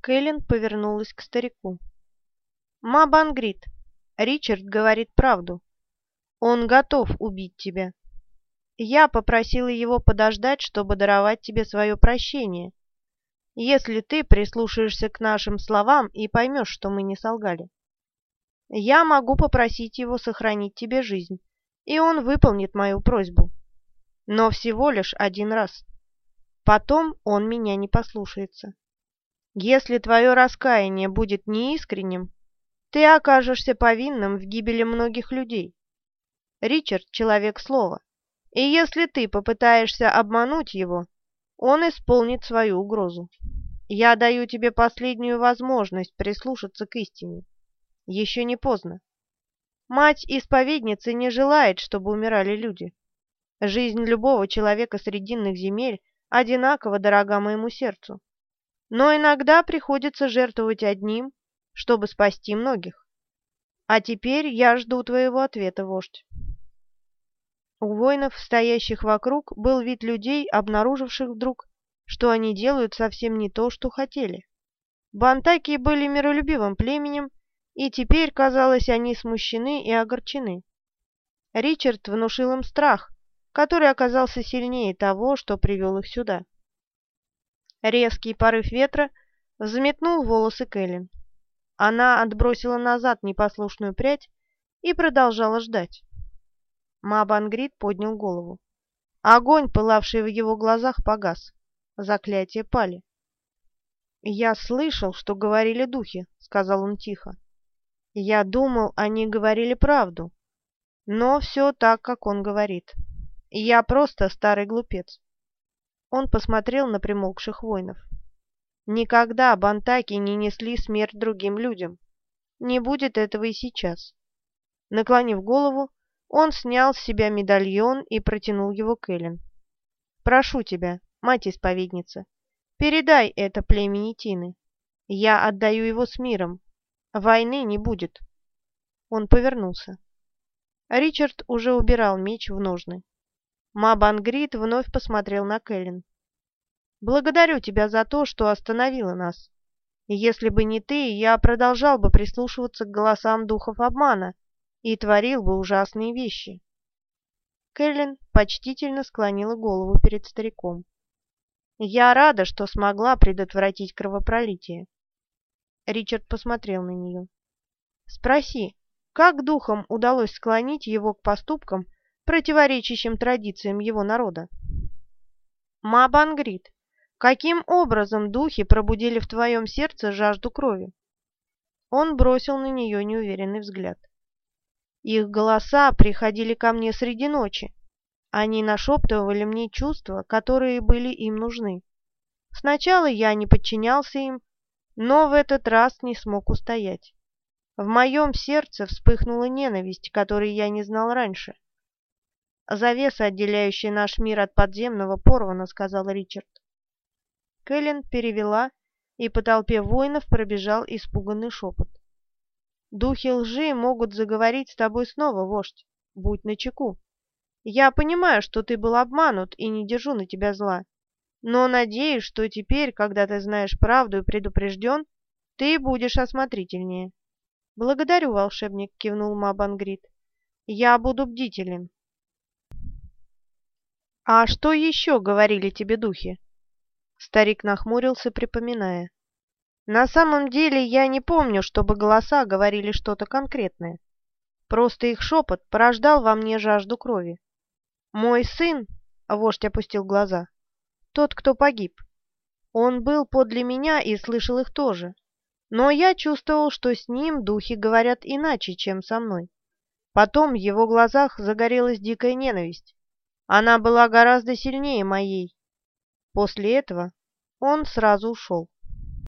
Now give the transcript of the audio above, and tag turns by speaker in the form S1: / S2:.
S1: Кэлен повернулась к старику. «Ма Бангрид, Ричард говорит правду. Он готов убить тебя. Я попросила его подождать, чтобы даровать тебе свое прощение, если ты прислушаешься к нашим словам и поймешь, что мы не солгали. Я могу попросить его сохранить тебе жизнь, и он выполнит мою просьбу. Но всего лишь один раз. Потом он меня не послушается. Если твое раскаяние будет неискренним, ты окажешься повинным в гибели многих людей. Ричард — человек слова, и если ты попытаешься обмануть его, он исполнит свою угрозу. Я даю тебе последнюю возможность прислушаться к истине. Еще не поздно. Мать-исповедницы не желает, чтобы умирали люди. Жизнь любого человека срединных земель одинаково дорога моему сердцу но иногда приходится жертвовать одним, чтобы спасти многих. А теперь я жду твоего ответа, вождь. У воинов, стоящих вокруг, был вид людей, обнаруживших вдруг, что они делают совсем не то, что хотели. Бантаки были миролюбивым племенем, и теперь, казалось, они смущены и огорчены. Ричард внушил им страх, который оказался сильнее того, что привел их сюда. Резкий порыв ветра взметнул волосы Кэлен. Она отбросила назад непослушную прядь и продолжала ждать. Мабангрид поднял голову. Огонь, пылавший в его глазах, погас. Заклятие пали. «Я слышал, что говорили духи», — сказал он тихо. «Я думал, они говорили правду. Но все так, как он говорит. Я просто старый глупец. Он посмотрел на примолкших воинов. Никогда бантаки не несли смерть другим людям. Не будет этого и сейчас. Наклонив голову, он снял с себя медальон и протянул его Кэлен. «Прошу тебя, мать-исповедница, передай это племени Тины. Я отдаю его с миром. Войны не будет». Он повернулся. Ричард уже убирал меч в ножны. Мабангрид вновь посмотрел на Кэлен. «Благодарю тебя за то, что остановила нас. Если бы не ты, я продолжал бы прислушиваться к голосам духов обмана и творил бы ужасные вещи». Кэлен почтительно склонила голову перед стариком. «Я рада, что смогла предотвратить кровопролитие». Ричард посмотрел на нее. «Спроси, как духам удалось склонить его к поступкам, противоречащим традициям его народа. Мабангрид, каким образом духи пробудили в твоем сердце жажду крови? Он бросил на нее неуверенный взгляд. Их голоса приходили ко мне среди ночи. Они нашептывали мне чувства, которые были им нужны. Сначала я не подчинялся им, но в этот раз не смог устоять. В моем сердце вспыхнула ненависть, которой я не знал раньше. «Завеса, отделяющая наш мир от подземного, порвана», — сказал Ричард. Кэлен перевела, и по толпе воинов пробежал испуганный шепот. «Духи лжи могут заговорить с тобой снова, вождь. Будь начеку. Я понимаю, что ты был обманут, и не держу на тебя зла. Но надеюсь, что теперь, когда ты знаешь правду и предупрежден, ты будешь осмотрительнее». «Благодарю, волшебник», — кивнул Мабангрид. «Я буду бдителен». «А что еще говорили тебе духи?» Старик нахмурился, припоминая. «На самом деле я не помню, чтобы голоса говорили что-то конкретное. Просто их шепот порождал во мне жажду крови. Мой сын, — вождь опустил глаза, — тот, кто погиб. Он был подле меня и слышал их тоже. Но я чувствовал, что с ним духи говорят иначе, чем со мной. Потом в его глазах загорелась дикая ненависть. Она была гораздо сильнее моей. После этого он сразу ушел.